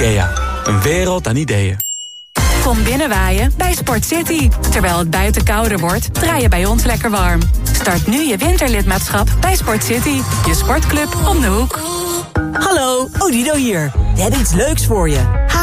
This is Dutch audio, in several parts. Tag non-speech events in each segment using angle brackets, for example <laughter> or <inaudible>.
IKEA, een wereld aan ideeën. Kom binnenwaaien bij Sport City. Terwijl het buiten kouder wordt, draai je bij ons lekker warm. Start nu je winterlidmaatschap bij Sport City. Je sportclub om de hoek. Hallo, Odido hier. We hebben iets leuks voor je.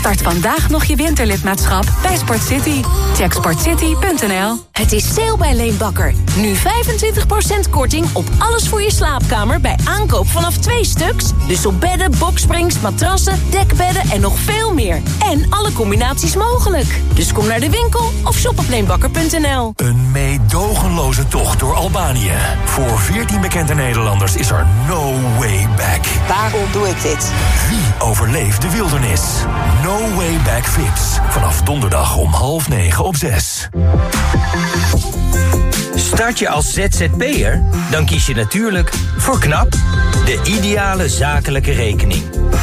Start vandaag nog je winterlidmaatschap bij Sport City. Check sportcity.nl. Het is sale bij Leenbakker. Nu 25% korting op alles voor je slaapkamer bij aankoop vanaf twee stuks. Dus op bedden, boksprings, matrassen, dekbedden en nog veel meer. En alle combinaties mogelijk. Dus kom naar de winkel of shop op leenbakker.nl. Een meedogenloze tocht door Albanië. Voor 14 bekende Nederlanders is er no way back. Waarom doe ik dit? Wie overleeft de wildernis? No Way Back Vips. Vanaf donderdag om half negen op zes. Start je als ZZP'er? Dan kies je natuurlijk voor KNAP, de ideale zakelijke rekening.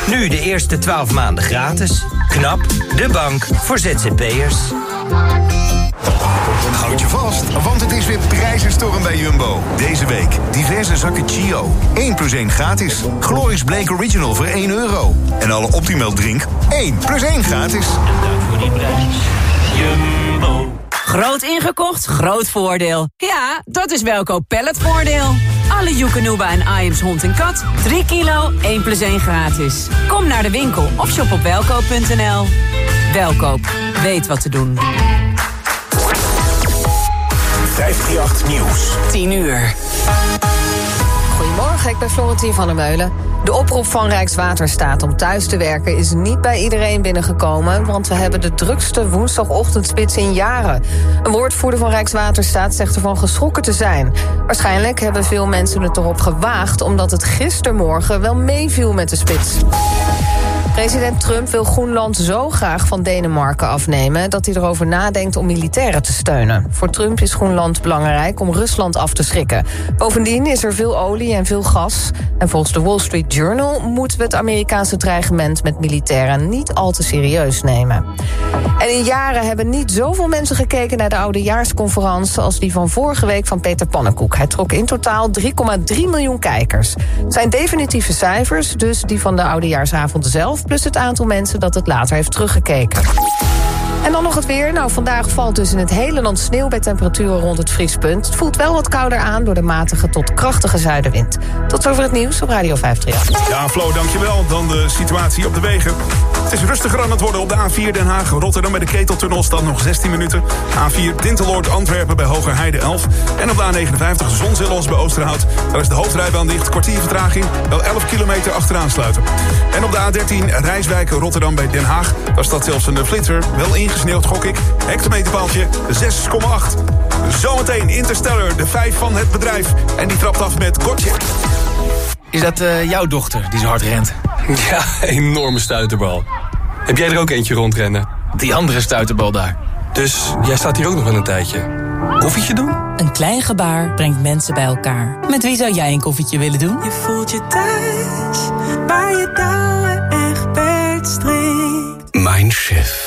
Nu de eerste 12 maanden gratis. KNAP, de bank voor ZZP'ers. Houd je vast, want het is weer prijzenstorm bij Jumbo. Deze week diverse zakken Chio. 1 plus 1 gratis. Glorious Blake Original voor 1 euro. En alle Optimal drink 1 plus 1 gratis. En dank voor die prijs. Jumbo. Groot ingekocht, groot voordeel. Ja, dat is Welkoop Palletvoordeel. Alle Joekanuba en Iams hond en kat. 3 kilo, 1 plus 1 gratis. Kom naar de winkel of shop op welkoop.nl. Welkoop, weet wat te doen. 538 Nieuws. 10 uur. Goedemorgen, ik ben Florentien van der Meulen. De oproep van Rijkswaterstaat om thuis te werken is niet bij iedereen binnengekomen, want we hebben de drukste woensdagochtendspits in jaren. Een woordvoerder van Rijkswaterstaat zegt ervan geschrokken te zijn. Waarschijnlijk hebben veel mensen het erop gewaagd, omdat het gistermorgen wel meeviel met de spits. President Trump wil Groenland zo graag van Denemarken afnemen... dat hij erover nadenkt om militairen te steunen. Voor Trump is Groenland belangrijk om Rusland af te schrikken. Bovendien is er veel olie en veel gas. En volgens de Wall Street Journal moeten we het Amerikaanse dreigement... met militairen niet al te serieus nemen. En in jaren hebben niet zoveel mensen gekeken naar de oudejaarsconferentie... als die van vorige week van Peter Pannenkoek. Hij trok in totaal 3,3 miljoen kijkers. Het zijn definitieve cijfers, dus die van de oudejaarsavond zelf plus het aantal mensen dat het later heeft teruggekeken. En dan nog het weer. Nou, vandaag valt dus in het hele land sneeuw bij temperaturen rond het vriespunt. Het voelt wel wat kouder aan door de matige tot krachtige zuidenwind. Tot zover het nieuws op Radio 538. Ja, Flo, dankjewel. Dan de situatie op de wegen. Het is rustiger aan het worden op de A4 Den Haag. Rotterdam bij de Keteltunnel staat nog 16 minuten. A4 Dinteloord Antwerpen bij Hogerheide 11. En op de A59 Zonzillos bij Oosterhout. Daar is de hoofdrijbaan dicht. Kwartier vertraging. Wel 11 kilometer achteraan sluiten. En op de A13 Rijswijk Rotterdam bij Den Haag. Daar staat zelfs een flitser. Wel ingesneeuwd, gok ik. Hectometerpaaltje 6,8. Zometeen Interstellar, de 5 van het bedrijf. En die trapt af met Kortje. Is dat eh, jouw dochter die zo hard rent? <laughs> Ja, enorme stuiterbal. Heb jij er ook eentje rondrennen? Die andere stuiterbal daar. Dus jij staat hier ook nog wel een tijdje. Koffietje doen? Een klein gebaar brengt mensen bij elkaar. Met wie zou jij een koffietje willen doen? Je voelt je thuis, waar je touwen echt beetstrikt. Mindshift.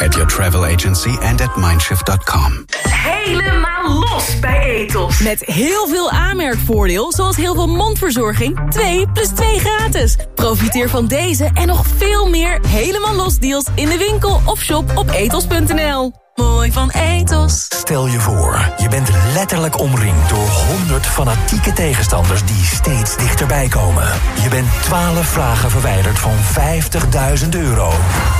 At your travel agency and at mindshift.com. Helemaal los bij Etos. Met heel veel aanmerkvoordeel, zoals heel veel mondverzorging. 2 plus 2 gratis. Profiteer van deze en nog veel meer helemaal los deals in de winkel of shop op etos.nl. Mooi van Etos. Stel je voor, je bent letterlijk omringd door 100 fanatieke tegenstanders die steeds dichterbij komen. Je bent 12 vragen verwijderd van 50.000 euro.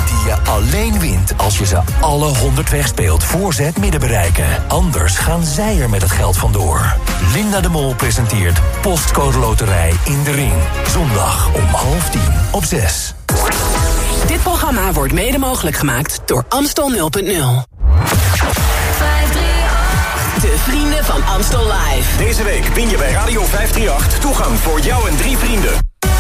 Die je alleen wint als je ze alle 100 wegspeelt voor ze het midden bereiken. Anders gaan zij er met het geld vandoor. Linda de Mol presenteert Postcode Loterij in de Ring. Zondag om half tien op 6. Dit programma wordt mede mogelijk gemaakt door Amstel 0.0 de vrienden van Amstel Live. Deze week win je bij Radio 538 toegang voor jou en drie vrienden.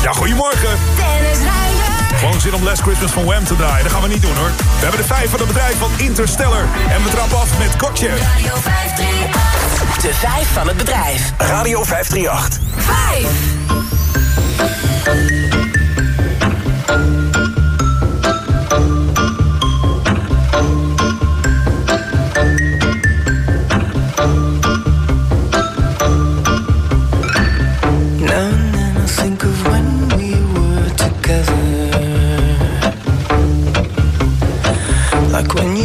Ja, goedemorgen. Dennis rijden. Gewoon zin om Last Christmas van Wham te draaien. Dat gaan we niet doen hoor. We hebben de vijf van het bedrijf van Interstellar. En we trappen af met kokje. Radio 538. De vijf van het bedrijf. Radio 538. Vijf.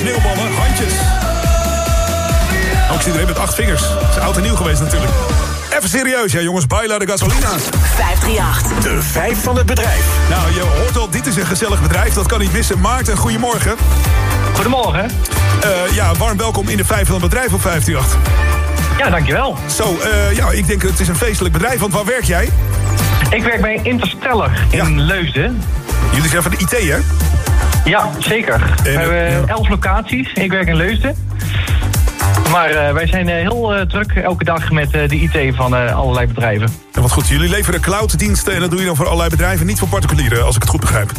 Sneeuwballen, handjes. Ook zie iedereen met acht vingers. Dat is oud en nieuw geweest natuurlijk. Even serieus, ja jongens, Baila de Gasolina. 538. De vijf van het bedrijf. Nou, je hoort al, dit is een gezellig bedrijf, dat kan niet missen. Maarten, goedemorgen. Goedemorgen. Eh, ja, warm welkom in de vijf van het bedrijf op 158. Ja, dankjewel. Zo, eh, ja, ik denk het is een feestelijk bedrijf, want waar werk jij? Ik werk bij Interstellar in Leusden. Jullie zijn van de IT, hè? Ja, zeker. We hebben elf locaties. Ik werk in Leusden. Maar eh, wij zijn eh, heel eh, druk elke dag met de IT van allerlei bedrijven. En wat goed, jullie leveren clouddiensten en dat doe je dan voor allerlei bedrijven, niet voor particulieren, als ik het goed begrijp.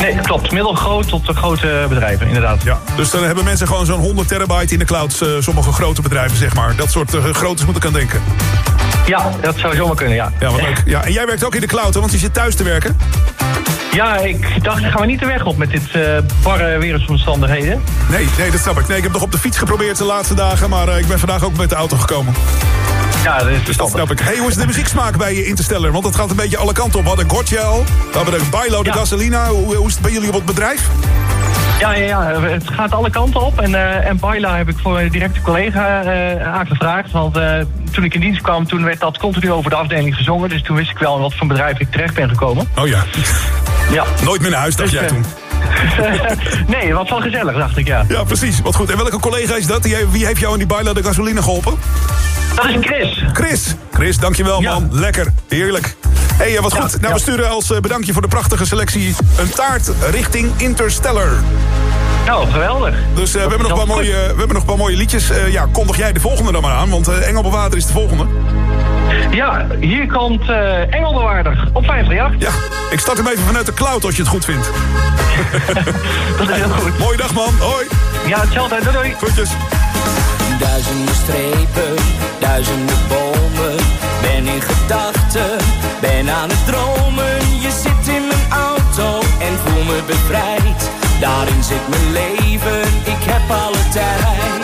Nee, klopt. Middelgroot tot grote bedrijven, inderdaad. Ja, dus dan hebben mensen gewoon zo'n 100 terabyte in de cloud, sommige grote bedrijven, zeg maar. Dat soort groottes moet ik aan denken. Ja, dat zou zomaar kunnen, ja. Ja, wat leuk. Ja, en jij werkt ook in de cloud, hè, want je zit thuis te werken. Ja, ik dacht, gaan we niet de weg op met dit eh, barre weersomstandigheden? Nee, nee, dat snap ik. Nee, ik heb nog op de fiets geprobeerd de laatste dagen, maar eh, ik ben vandaag ook met de auto gekomen. Ja, dat is Dus dat snap ik. Hey, hoe is de muzieksmaak bij je Interstellar? Want het gaat een beetje alle kanten op. We hadden Gotcha al, we de Bailo, de Gasolina. Hoe, hoe is het bij jullie op het bedrijf? Ja, ja, ja, het gaat alle kanten op. En, eh en Baila heb ik voor een directe collega eh aangevraagd. Want eh, toen ik in dienst kwam, toen werd dat continu over de afdeling gezongen. Dus toen wist ik wel in wat voor bedrijf ik terecht ben gekomen. Oh ja. Ja. Nooit meer naar huis, dacht Dus, jij toen. <laughs> nee, wat wel gezellig, dacht ik, ja. Ja, precies. Wat goed. En welke collega is dat? Die- Wie heeft jou in die Baila de Gasolina geholpen? Dat is Chris. Chris. Chris, dankjewel man. Lekker. Heerlijk. hey, eh, wat goed. nou, we sturen als eh, bedankje voor de prachtige selectie... een taart richting Interstellar. Nou, geweldig. Dus eh, we, hebben nog een paar mooie, we hebben nog een paar mooie liedjes. Eh, ja, kondig jij de volgende dan maar aan, want eh Engelbewaarder is de volgende. Ja, hier komt eh Engelbewaarder op 538. Ja, ik start hem even vanuit de cloud als je het goed vindt. <laughs> Dat is heel goed. Mooie dag man, hoi. Ja, hetzelfde. Doei doei. Groetjes. Duizenden strepen, duizenden bomen. Ben in gedachten, ben aan het dromen. Je zit in mijn auto en voel me bevrijd. Daarin zit mijn leven, ik heb alle tijd.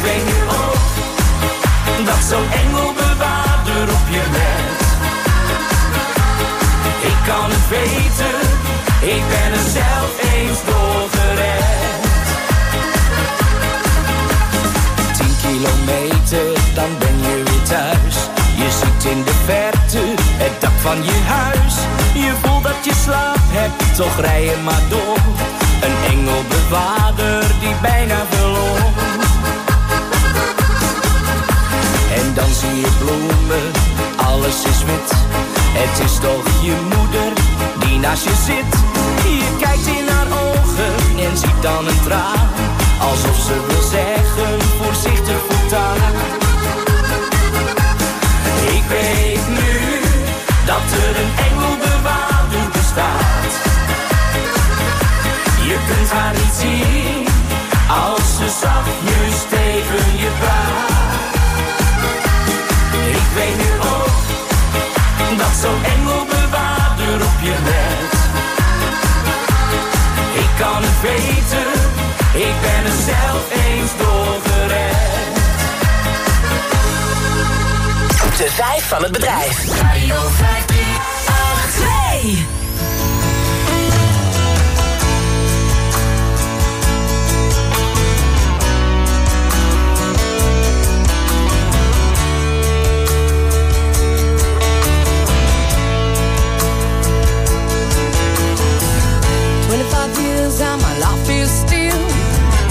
Ik weet nu ook dat zo'n engelbewaarder op je let. Ik kan het weten, ik ben er zelf eens door gered. Tien kilometer, dan ben je weer thuis. Je ziet in de verte het dak van je huis. Je voelt dat je slaap hebt, toch rij je maar door. Een engelbewaarder die bijna dan zie je bloemen, alles is wit. Het is toch je moeder die naast je zit. Je kijkt in haar ogen en ziet dan een traan. Alsof ze wil zeggen, voorzichtig voortaan. Ik weet nu dat er een engelbewaarder zelf eens door gered. De vijf van het bedrijf. Radio 538.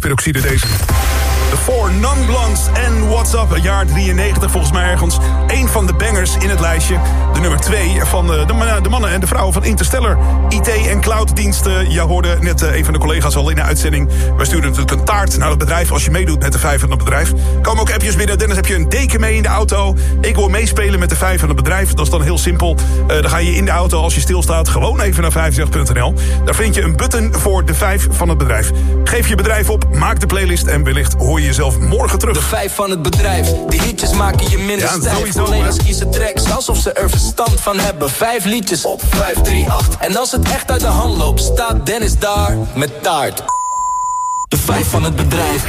Tegen de waterstofperoxide deze. De Non-Blondes en What's Up, jaar 93 volgens mij ergens. Eén van de bangers in het lijstje. De nummer twee van de, de, mannen- de mannen en de vrouwen van Interstellar. IT en clouddiensten. Je hoorde net eh, een van de collega's al in de uitzending. We sturen natuurlijk een taart naar het bedrijf als je meedoet met de vijf van het bedrijf. Komen ook appjes binnen. Dennis, heb je een deken mee in de auto? Ik wil meespelen met de vijf van het bedrijf. Dat is dan heel simpel. Eh, dan ga je in de auto als je stilstaat gewoon even naar 50.nl. Daar vind je een button voor de vijf van het bedrijf. Geef je bedrijf op, maak de playlist en wellicht hoor je jezelf morgen terug. De vijf van het bedrijf, die hitjes maken je minder Ja, stijf. sowieso, Collega's kiezen tracks alsof ze er verstand van hebben. Vijf liedjes op 538. En als het echt uit de hand loopt, staat Dennis daar met taart. De vijf van het bedrijf.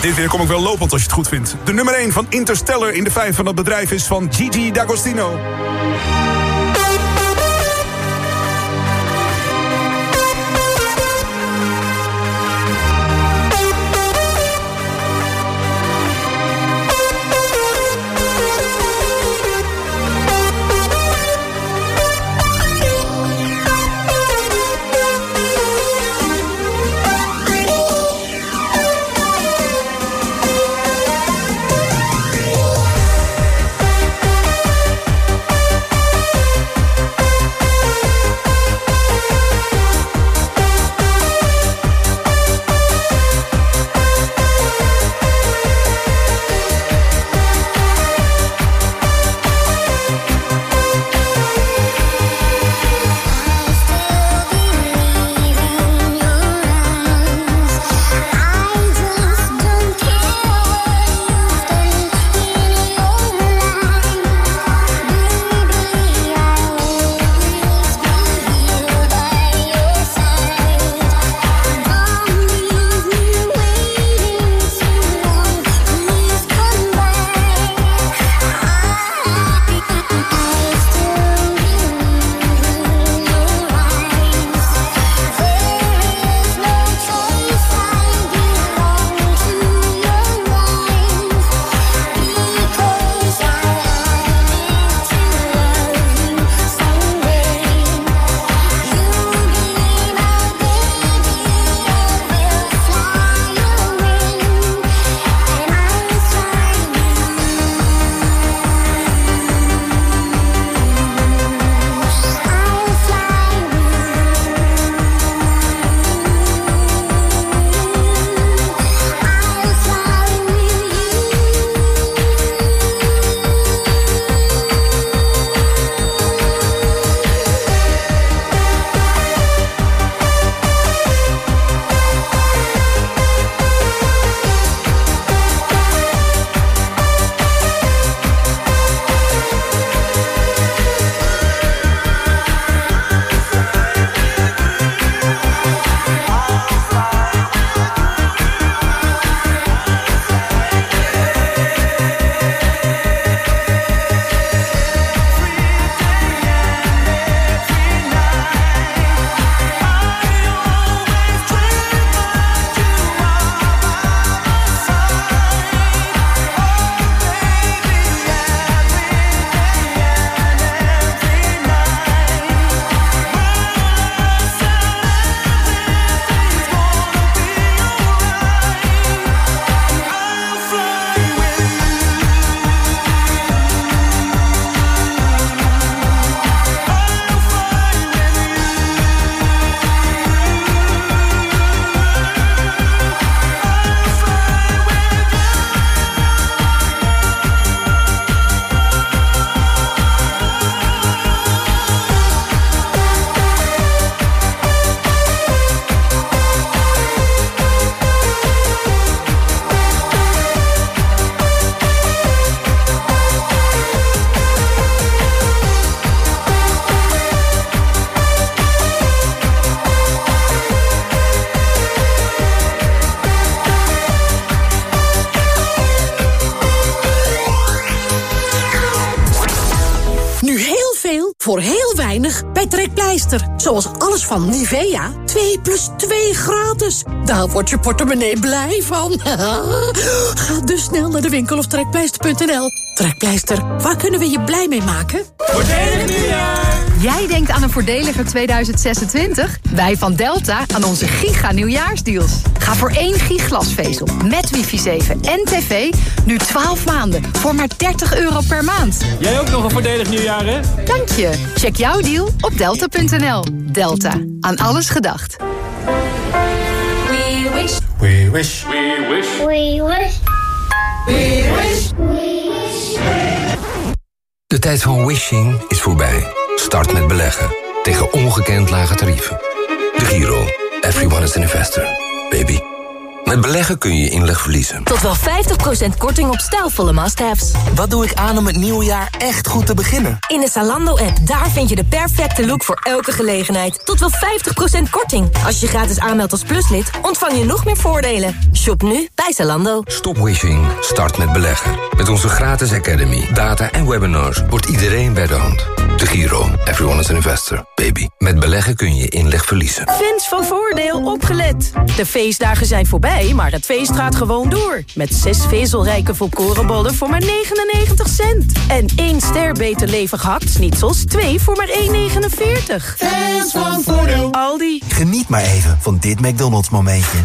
Dit weer kom ik wel lopend als je het goed vindt. De nummer 1 van Interstellar in de vijf van het bedrijf is van Gigi D'Agostino. Van Nivea, 2 plus 2 gratis. Daar wordt je portemonnee blij van. <laughs> Ga dus snel naar de winkel of trekpleister.nl. Trekpleister, waar kunnen we je blij mee maken? Voordelig nieuwjaar! Jij denkt aan een voordeliger 2026? Wij van Delta aan onze giga nieuwjaarsdeals. Ga voor één gig glasvezel met wifi 7 en tv nu 12 maanden voor maar 30 euro per maand. Jij ook nog een voordelig nieuwjaar, hè? Dank je. Check jouw deal op delta.nl. Delta. Aan alles gedacht. We wish. We wish. We wish. We wish. We wish. De tijd van wishing is voorbij. Start met beleggen. Tegen ongekend lage tarieven. De Giro. Everyone is an investor. Baby. Met beleggen kun je inleg verliezen. Tot wel 50% korting op stijlvolle must-haves. Wat doe ik aan om het nieuwe jaar echt goed te beginnen? In de Zalando-app, daar vind je de perfecte look voor elke gelegenheid. Tot wel 50% korting. Als je je gratis aanmeldt als pluslid, ontvang je nog meer voordelen. Shop nu bij Zalando. Stop wishing. Start met beleggen. Met onze gratis academy, data en webinars wordt iedereen bij de hand. De Giro. Everyone is an investor. Baby. Met beleggen kun je inleg verliezen. Fans van Voordeel opgelet. De feestdagen zijn voorbij, maar het feest gaat gewoon door. Met zes vezelrijke volkorenbollen voor maar 99 cent. En één ster beter levig hakt-snitsels, twee voor maar 1,49. Fans van Voordeel. Aldi. Geniet maar even van dit McDonald's momentje.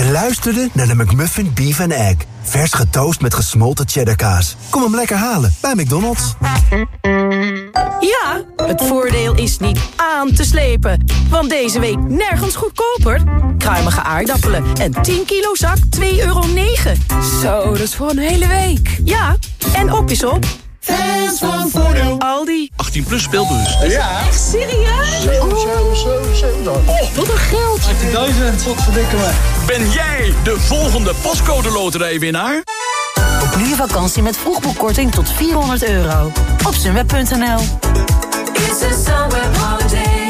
Je luisterde naar de McMuffin Beef and Egg. Vers getoast met gesmolten cheddarkaas. Kom hem lekker halen bij McDonald's. Ja, het voordeel is niet aan te slepen. Want deze week nergens goedkoper. Kruimige aardappelen en 10 kilo zak 2,9 euro. Zo, dat is voor een hele week. Ja, en op is op. Fans van Voordeel. Aldi. 18 plus speelbus. Ja. Echt serieus? 7, 7, 7, 7. Oh, wat een geld. 18.000. Wat verdikken me. Ben jij de volgende postcode loterijwinnaar? Boek nu je vakantie met vroegboekkorting tot 400 euro. Op sunweb.nl It's a.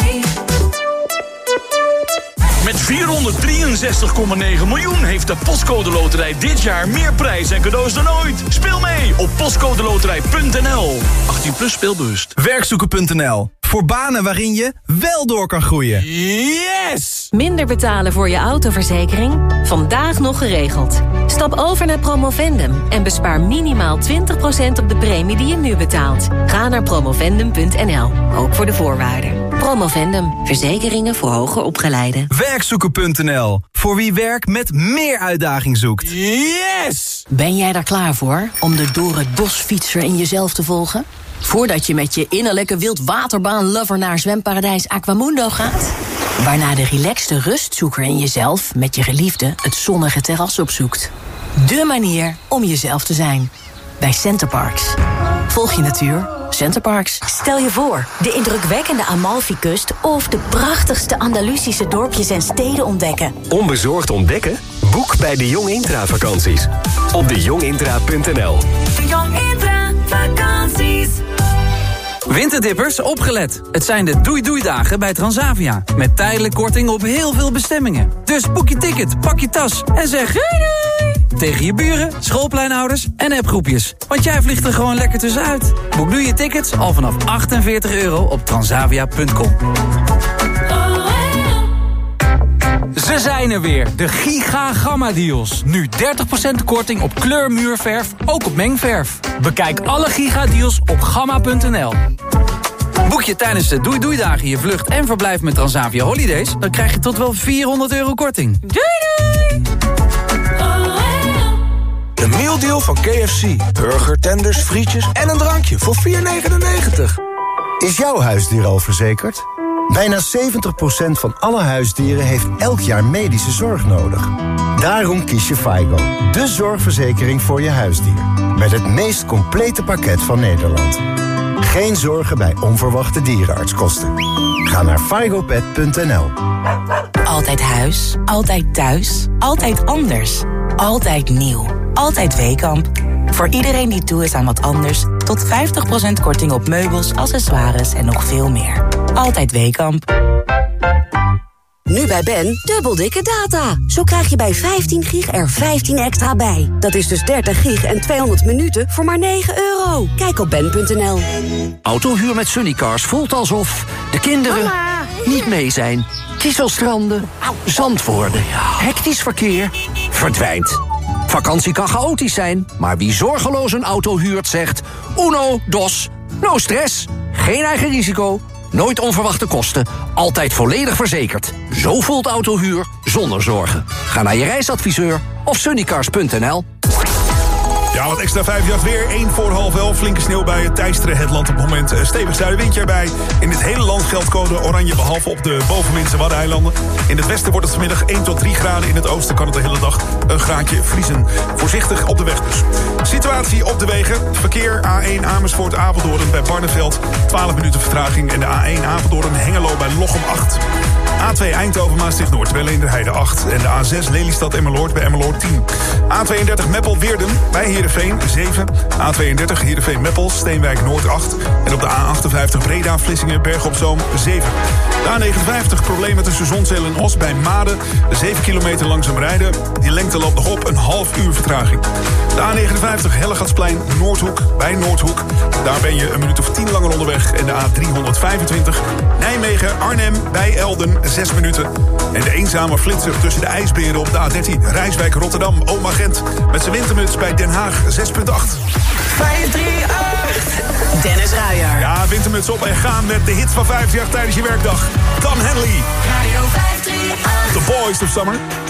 Met 463,9 miljoen heeft de Postcode Loterij dit jaar meer prijs en cadeaus dan ooit. Speel mee op postcodeloterij.nl. 18 plus speelbewust. Werkzoeken.nl. Voor banen waarin je wel door kan groeien. Yes! Minder betalen voor je autoverzekering? Vandaag nog geregeld. Stap over naar Promovendum en bespaar minimaal 20% op de premie die je nu betaalt. Ga naar promovendum.nl, ook voor de voorwaarden. Promovendum, verzekeringen voor hoger opgeleiden. Werkzoeken.nl. Voor wie werk met meer uitdaging zoekt. Yes! Ben jij daar klaar voor om de door het bosfietser in jezelf te volgen? Voordat je met je innerlijke wildwaterbaan-lover naar zwemparadijs Aquamundo gaat? Waarna de relaxte rustzoeker in jezelf met je geliefde het zonnige terras opzoekt. De manier om jezelf te zijn. Bij Centerparks. Volg je natuur. Centerparks. Stel je voor, de indrukwekkende Amalfi-kust... of de prachtigste Andalusische dorpjes en steden ontdekken. Onbezorgd ontdekken? Boek bij de Jong Intra vakanties. Op dejongintra.nl De Jong Intra. Winterdippers, opgelet. Het zijn de doei-doei-dagen bij Transavia. Met tijdelijk korting op heel veel bestemmingen. Dus boek je ticket, pak je tas en zeg doei doei! Tegen je buren, schoolpleinouders en appgroepjes. Want jij vliegt er gewoon lekker tussenuit. Boek nu je tickets al vanaf 48 euro op transavia.com. Ze zijn er weer, de Giga Gamma Deals. Nu 30% korting op kleurmuurverf, ook op mengverf. Bekijk alle Giga Deals op gamma.nl. Boek je tijdens de Doei Doei Dagen je vlucht en verblijf met Transavia Holidays... dan krijg je tot wel 400 euro korting. Doei doei! De mealdeal van KFC. Burger, tenders, frietjes en een drankje voor 4,99. Is jouw huisdier al verzekerd? Bijna 70% van alle huisdieren heeft elk jaar medische zorg nodig. Daarom kies je FIGO, de zorgverzekering voor je huisdier. Met het meest complete pakket van Nederland. Geen zorgen bij onverwachte dierenartskosten. Ga naar figopet.nl Altijd huis, altijd thuis, altijd anders. Altijd nieuw, altijd Weekamp. Voor iedereen die toe is aan wat anders... tot 50% korting op meubels, accessoires en nog veel meer. Altijd Weekamp. Nu bij Ben, dubbel dikke data. Zo krijg je bij 15 gig er 15 extra bij. Dat is dus 30 gig en 200 minuten voor maar 9 euro. Kijk op ben.nl. Autohuur met Sunnycars voelt alsof de kinderen niet mee zijn. Kieselstranden, zand worden, hectisch verkeer, verdwijnt. Vakantie kan chaotisch zijn, maar wie zorgeloos een auto huurt zegt... Uno, dos, no stress, geen eigen risico, nooit onverwachte kosten... altijd volledig verzekerd. Zo voelt autohuur zonder zorgen. Ga naar je reisadviseur of sunnycars.nl. Ja, wat extra 5 weer. 1 voor half 11. Flinke sneeuw bij het land op het moment. Eh, Stevig zuidenwindje erbij. In het hele land geldt code oranje, behalve op de bovenwindse Waddeneilanden. In het westen wordt het vanmiddag 1 tot 3 graden. In het oosten kan het de hele dag een graadje vriezen. Voorzichtig op de weg dus. Situatie op de wegen. Verkeer A1 Amersfoort Apeldoorn bij Barneveld. 12 minuten vertraging. En de A1 Apeldoorn Hengelo bij Lochem 8. A2 Eindhoven Maastricht Noord bij Leenderheide 8. En de A6 Lelystad Emmeloord bij Emmeloord 10. A32 Meppel Weerden bij Heerenveen 7. A32 Heerenveen Meppel Steenwijk Noord 8. En op de A58 Breda Vlissingen Berg op Zoom 7. De A59 problemen tussen Zonzeel en Os bij Maden. 7 kilometer langzaam rijden. Die lengte loopt nog op een half uur vertraging. De A59 Hellegatsplein Noordhoek bij Noordhoek. Daar ben je een minuut of 10 langer onderweg. En de A325 Nijmegen Arnhem bij Elden 6 minuten. En de eenzame flitser tussen de ijsberen op de A13 Rijswijk Rotterdam Oma Gent. Met zijn wintermuts bij Den Haag 6.8. 538. Dennis Ruijer. Ja, wintermuts op en gaan met de hits van 5 jaar tijdens je werkdag. Tom Henley. Radio 538. The Boys of Summer.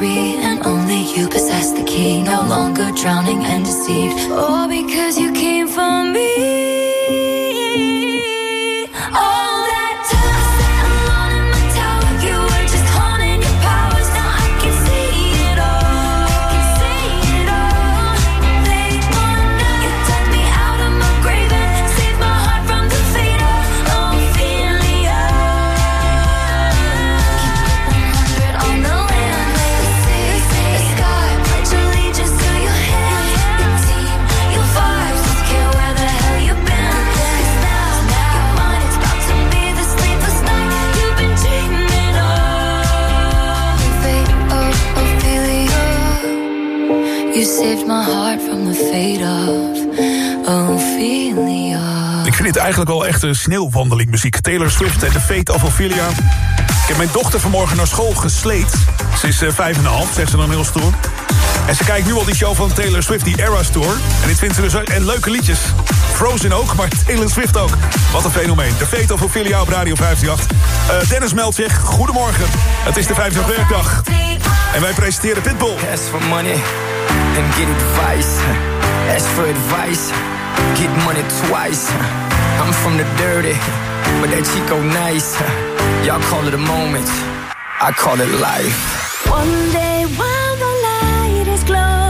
mystery, and only you possess the key. No longer drowning and deceived, all because you came for me. dit eigenlijk al echte sneeuwwandelingmuziek. Taylor Swift en The Fate of Ophelia. Ik heb mijn dochter vanmorgen naar school gesleept. Ze is eh, vijf en een half, zegt ze dan heel stoer. En ze kijkt nu al die show van Taylor Swift, die Eras Tour. En dit vindt ze dus... Eh, en leuke liedjes. Frozen ook, maar Taylor Swift ook. Wat een fenomeen. De Fate of Ophelia op Radio 58. Eh, Dennis meldt zich. Goedemorgen. Het is de 50 werkdag. En wij presenteren Pitbull. Ask for money and get advice. Ask for advice. Get money twice. I'm from the dirty, but that Chico nice. Y'all call it a moment, I call it life. One day while the light is glowing.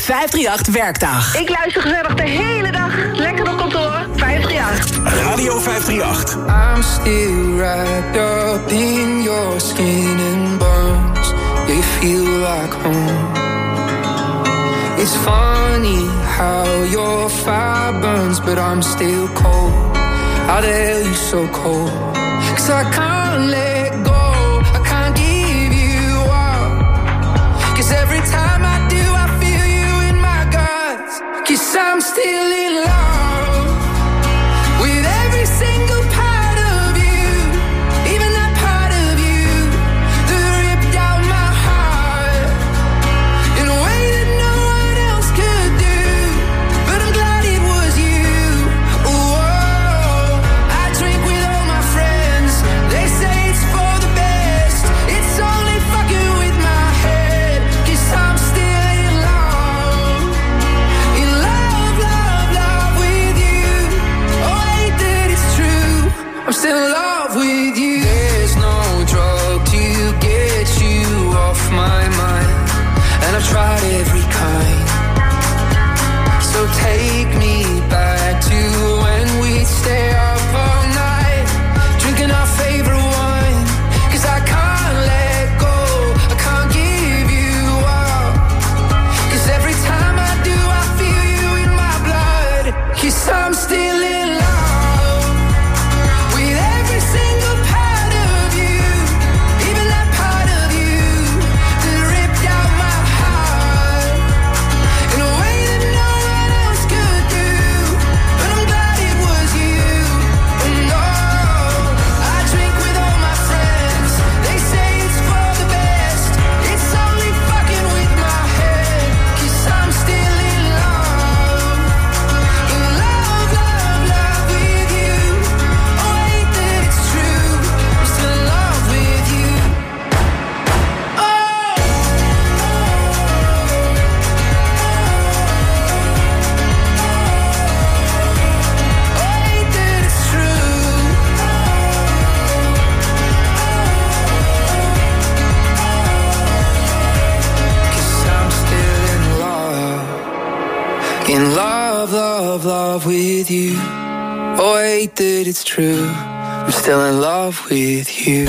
538 werkdag. Ik luister gezellig de hele dag. Lekker op kantoor. 538. Radio 538. I'm still wrapped up in your skin and bones. They feel like home. It's funny how your fire burns, but I'm still cold. How the hell you so cold? Cause I can't let Cause I'm it's true? I'm still in love with you.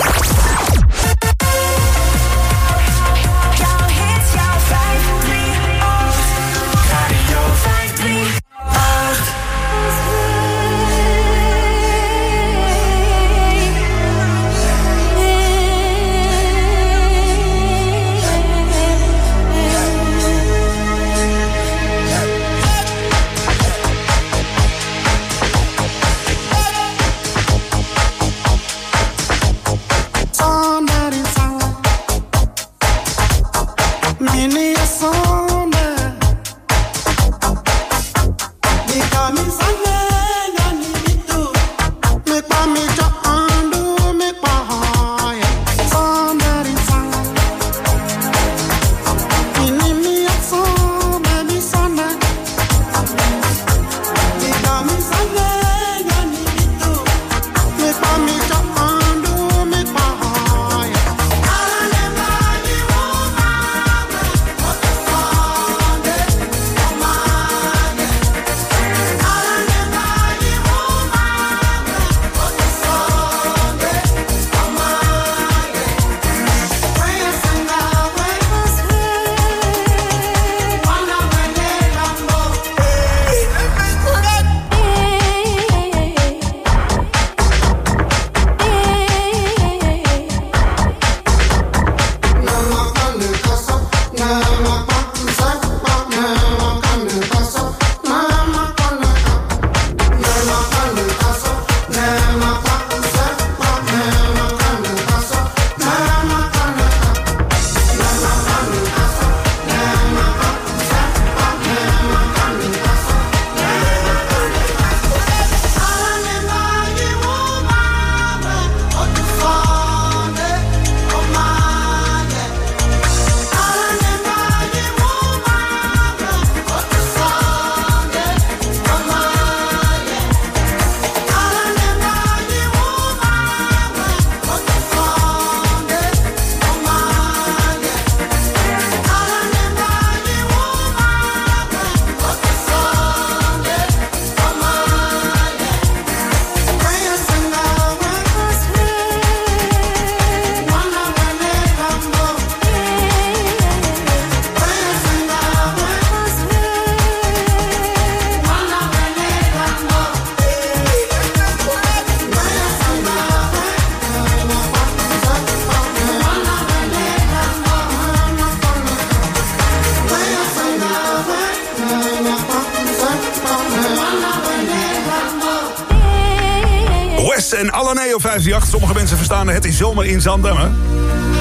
Het is zomer in Zandam.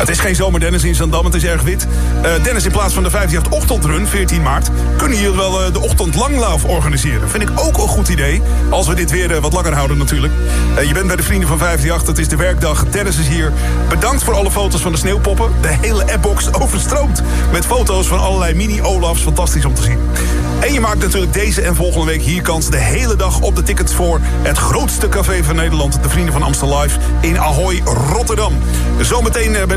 Het is geen zomer Dennis in Zandam, het is erg wit. Uh, Dennis, in plaats van de 538 ochtendrun, 14 maart... kunnen jullie wel uh, de ochtendlanglauf organiseren. Vind ik ook een goed idee, als we dit weer eh, wat langer houden natuurlijk. je bent bij de vrienden van 538, het is de werkdag. Dennis is hier. Bedankt voor alle foto's van de sneeuwpoppen. De hele appbox <laughs> overstroomt met foto's van allerlei mini-Olafs. Fantastisch om te zien. En je maakt natuurlijk deze en volgende week hier kans de hele dag op de tickets voor het grootste café van Nederland, de Vrienden van Amstel Live in Ahoy, Rotterdam. Zometeen bij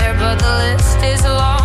list is long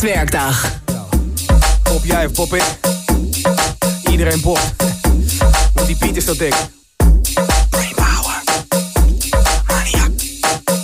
538 Werkdag. Pop jij of pop ik? Iedereen pop. Want die Piet is zo dik.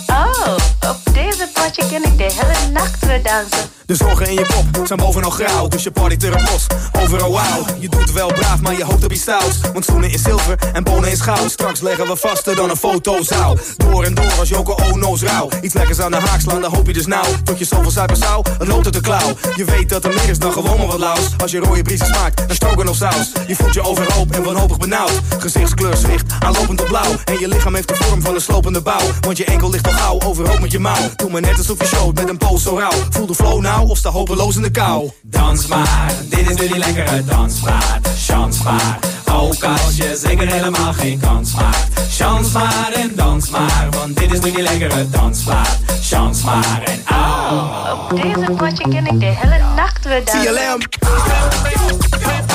Oh, op deze potje ken ik de hele nacht weer dansen. Zorgen in je kop zijn bovenal grauw, dus je partyt er los. Overal wauw, je doet wel braaf, maar je hoopt op iets stouts. Want schoenen is zilver en bonen is goud. Straks leggen we vaster dan een fotozaal. Door en door als Joko Ono's rauw. Iets lekkers aan de haak slaan, dan hoop je dus nou. Tot je zoveel zuipen zou, het loopt de klauw. Je weet dat er meer is dan gewoon maar wat laus. Als je rode briesen smaakt, dan stroken of saus. Je voelt je overhoop en wanhopig benauwd. Gezichtskleur zwicht, aanlopend op blauw. En je lichaam heeft de vorm van een slopende bouw. Want je enkel ligt al gauw, overhoop met je mouw. Doe maar net alsof je showt met een poos zo rauw. Voel de flow nou of sta hopeloos in de kou. Dans maar, dit is nu die lekkere dansmaat. Chans maar, ook als je zeker helemaal geen kans maakt. Chans maar en dans maar, want dit is nu die lekkere dansmaat. Chans maar en au. Op deze potje ken ik de hele nacht weer dansen. CLM.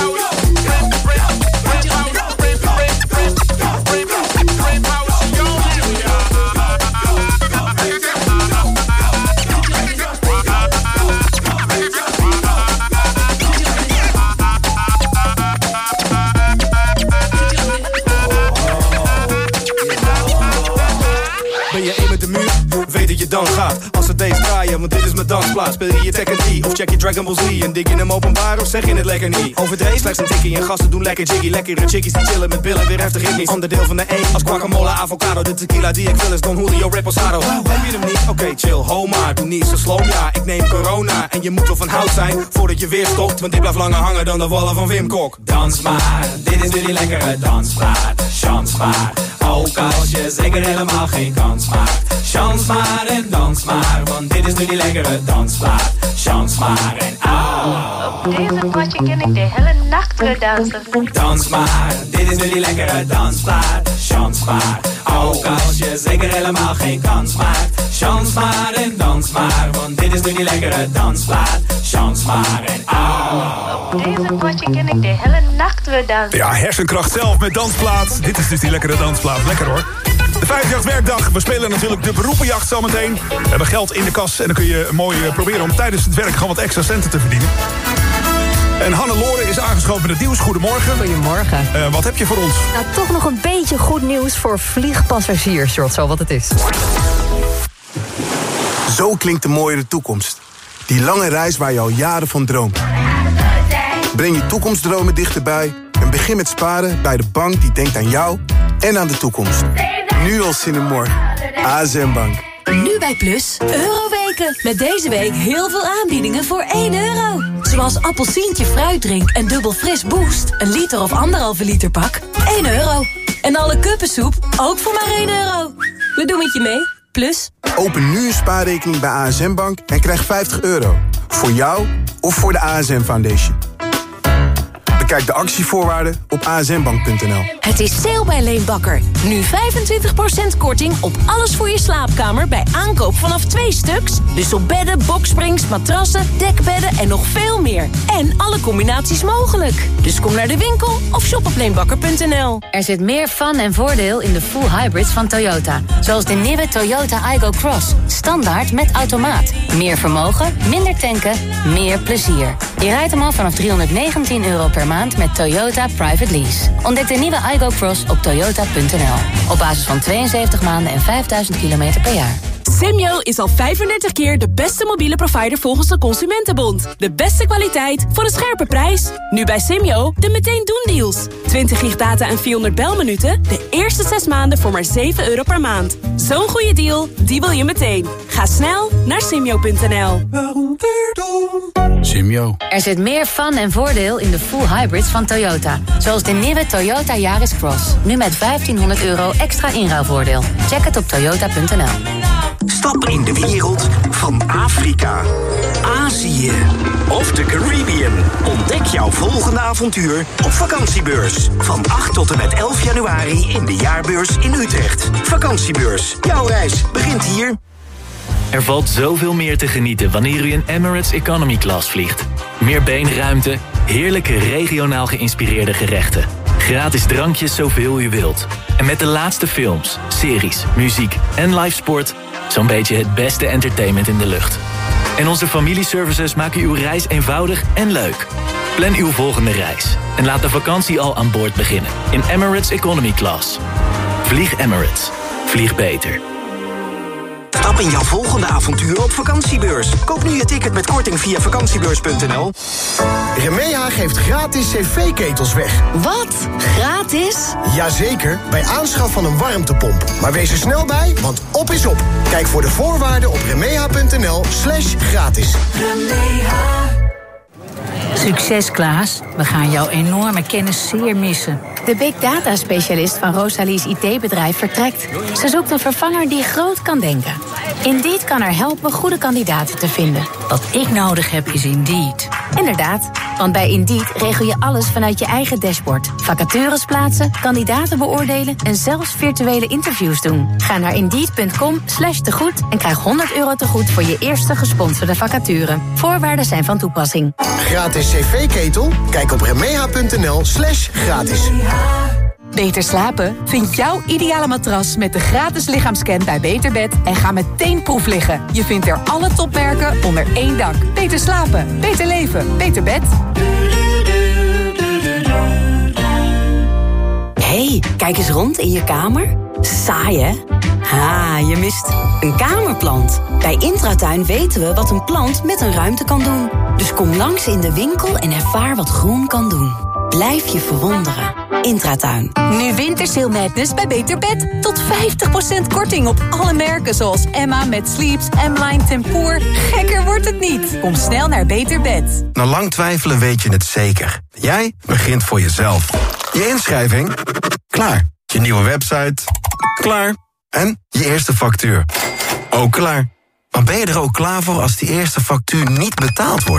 Je dan gaat. Als het deze draaien, want dit is mijn dansplaats. Speel je je Tekken 3 of check je Dragon Ball Z? En dik je hem openbaar of zeg je het lekker niet? Overdreven slechts een tikkie en gasten doen lekker jiggy. Lekkere chickies die chillen met billen, weer heftig ik niet. Onderdeel van de E als guacamole, avocado. De tequila die ik wil is Don Julio Reposado. Heb je hem niet? Oké, chill, ho maar. Doe niet zo slow, ja. Ik neem corona en je moet wel van hout zijn voordat je weer stopt. Want dit blijft langer hangen dan de wallen van Wim Kok. Dans maar, dit is nu die lekkere dansmaat. Chans maar, ook als je zeker helemaal geen kans maakt. Chans maar en dans maar, want dit is nu die lekkere dansmaat. Chans maar en au. Op deze potje ken ik de hele nacht weer dansen. Dans maar, dit is nu die lekkere dansplaat. Chans maar, ook als je zeker helemaal geen kans maakt. Chans maar en dans maar, want dit is nu die lekkere dansplaat. Chans maar en au. Op deze potje ken ik de hele nacht weer dansen. Ja, hersenkracht zelf met dansplaat. Dit is dus die lekkere dansplaat. Lekker hoor. De 58 werkdag. We spelen natuurlijk de beroepenjacht zometeen. We hebben geld in de kas en dan kun je mooi eh, proberen om tijdens het werk gewoon wat extra centen te verdienen. En Hannelore is aangeschoven met het nieuws. Goedemorgen. Goedemorgen. Eh, wat heb je voor ons? Nou, toch nog een beetje goed nieuws voor vliegpassagiers, Short, zo wat het is. Zo klinkt de mooiere toekomst. Die lange reis waar je al jaren van droomt. Breng je toekomstdromen dichterbij en begin met sparen bij de bank die denkt aan jou en aan de toekomst. Nu al zin in morgen. ASM Bank. Nu bij Plus, Euroweken. Met deze week heel veel aanbiedingen voor 1 euro. Zoals appelsientje fruitdrink en dubbel fris boost. Een liter of anderhalve liter pak. 1 euro. En alle kuppensoep ook voor maar 1 euro. We doen het je mee. Plus. Open nu een spaarrekening bij ASM Bank en krijg 50 euro. Voor jou of voor de ASM Foundation. Bekijk de actievoorwaarden op asmbank.nl. Het is sale bij Leenbakker. Nu 25% korting op alles voor je slaapkamer bij aankoop vanaf twee stuks. Dus op bedden, boksprings, matrassen, dekbedden en nog veel meer. En alle combinaties mogelijk. Dus kom naar de winkel of shop op leenbakker.nl. Er zit meer fun en voordeel in de full hybrids van Toyota. Zoals de nieuwe Toyota Igo Cross. Standaard met automaat. Meer vermogen, minder tanken, meer plezier. Je rijdt hem al vanaf 319 euro per maand met Toyota Private Lease. Ontdek de nieuwe Igo Cross op toyota.nl. Op basis van 72 maanden en 5000 kilometer per jaar. Simyo is al 35 keer de beste mobiele provider volgens de Consumentenbond. De beste kwaliteit voor een scherpe prijs. Nu bij Simyo de meteen doen deals. 20 gig data en 400 belminuten. De eerste 6 maanden voor maar 7 euro per maand. Zo'n goede deal, die wil je meteen. Ga snel naar simyo.nl. Simyo. Er zit meer fun en voordeel in de full hybrids van Toyota. Zoals de nieuwe Toyota Yaris Cross. Nu met 1500 euro extra inruilvoordeel. Check het op toyota.nl. Stap in de wereld van Afrika, Azië of de Caribbean. Ontdek jouw volgende avontuur op vakantiebeurs. Van 8 tot en met 11 januari in de jaarbeurs in Utrecht. Vakantiebeurs. Jouw reis begint hier. Er valt zoveel meer te genieten wanneer u in Emirates Economy Class vliegt. Meer beenruimte, heerlijke regionaal geïnspireerde gerechten. Gratis drankjes zoveel u wilt. En met de laatste films, series, muziek en live sport... zo'n beetje het beste entertainment in de lucht. En onze familieservices maken uw reis eenvoudig en leuk. Plan uw volgende reis. En laat de vakantie al aan boord beginnen. In Emirates Economy Class. Vlieg Emirates. Vlieg beter. Stap in jouw volgende avontuur op vakantiebeurs. Koop nu je ticket met korting via vakantiebeurs.nl. Remeha geeft gratis cv-ketels weg. Wat? Gratis? Jazeker, bij aanschaf van een warmtepomp. Maar wees er snel bij, want op is op. Kijk voor de voorwaarden op remeha.nl slash gratis. Succes Klaas, we gaan jouw enorme kennis zeer missen. De big data specialist van Rosalie's IT-bedrijf vertrekt. Ze zoekt een vervanger die groot kan denken. Indeed kan haar helpen goede kandidaten te vinden. Wat ik nodig heb is Indeed. Inderdaad, want bij Indeed regel je alles vanuit je eigen dashboard. Vacatures plaatsen, kandidaten beoordelen en zelfs virtuele interviews doen. Ga naar indeed.com slash tegoed en krijg 100 euro tegoed voor je eerste gesponsorde vacature. Voorwaarden zijn van toepassing. Gratis cv-ketel? Kijk op remeha.nl slash gratis. Beter slapen? Vind jouw ideale matras met de gratis lichaamscan bij Beterbed en ga meteen proef liggen. Je vindt er alle topmerken onder één dak. Beter slapen, beter leven, beter bed. hey, kijk eens rond in je kamer. Saai, hè? Ha, je mist een kamerplant. Bij Intratuin weten we wat een plant met een ruimte kan doen. Dus kom langs in de winkel en ervaar wat groen kan doen. Blijf je verwonderen. Intratuin. Nu Wintersail Madness bij Beter Bed. Tot 50% korting op alle merken zoals Emma met Sleeps, M-Line Tempoor. Gekker wordt het niet. Kom snel naar Beter Bed. Na lang twijfelen weet je het zeker. Jij begint voor jezelf. Je inschrijving? Klaar. Je nieuwe website? Klaar. En je eerste factuur? Ook klaar. Maar ben je er ook klaar voor als die eerste factuur niet betaald wordt?